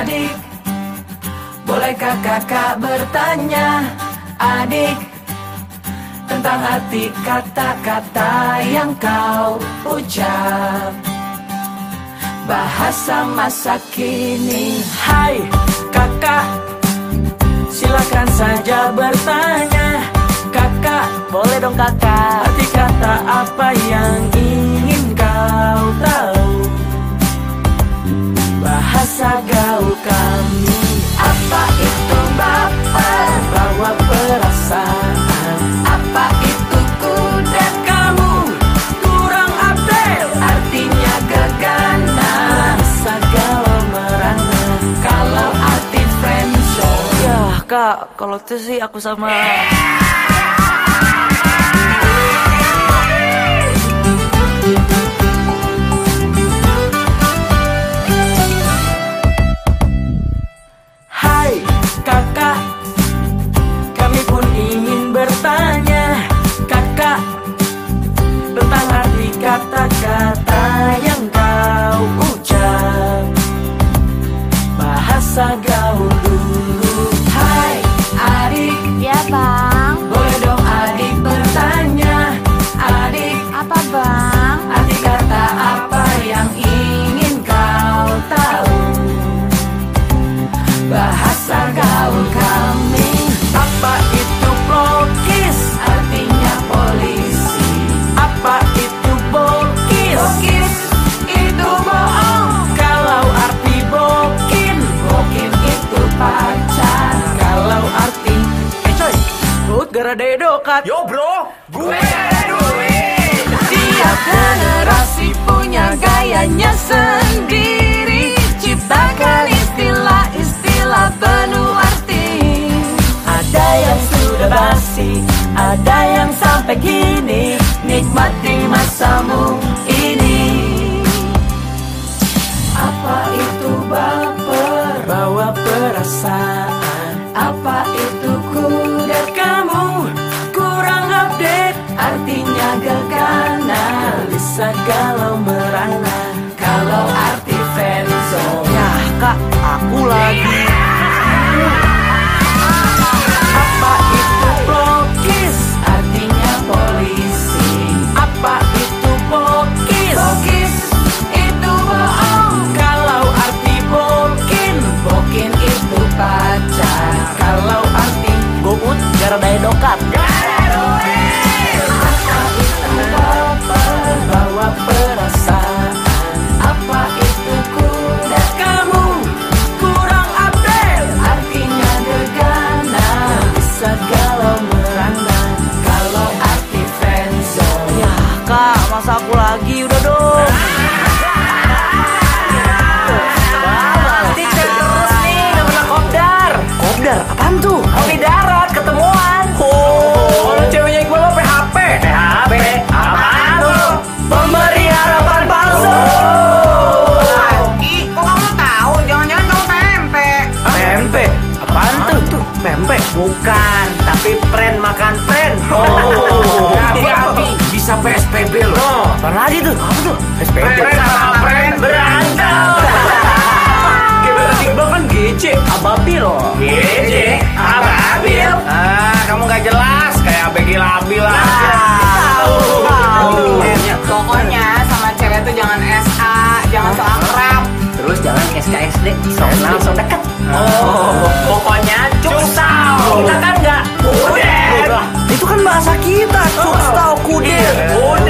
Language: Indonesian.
Adik. Bolehkah kakak bertanya Adik Tentang arti kata-kata yang kau ucap. Bahasa masa kini Hai kak Kalau itu sih aku sama. Hai kakak. Kami pun ingin bertanya Kakak. Tentang arti kata-kata Perut gara dedokat Yo bro, gue ada duit. Tiap generasi punya gayanya sendiri. Ciptakan istilah-istilah penuh arti. Ada yang sudah basi, ada yang sampai kini. Nikmati masamu ini. Apa itu baper, bawa perasaan? Apa itu kuda kak Masa aku lagi Udah dong Nanti cek terus nih namanya kopdar. Kopdar Apaan tuh? Di darat ketemuan. Oh, kalau ceweknya Iqbal mah PHP. PHP? Apaan tuh? Pemberi harapan palsu. Ih, kok kamu tahu? Jangan-jangan kamu pempek. Pempe? Apaan tuh? Tuh, pempe. Bukan, tapi pren makan pren. Oh, Apa lagi tuh? Apa tuh? Pren sama pren berantem. Kayak kan GC, ababil loh. GC, ababil. Ah, kamu gak jelas. Kayak ABG labil aja. Tahu. Eh, Pokoknya sama cewek tuh jangan SA, jangan so akrab. Terus jangan SKSD, sok kenal, sok deket. Oh, pokoknya cuksau. Kita kan nggak kudet. Itu kan bahasa kita Cuk tau kudir Udah, jangan sabar.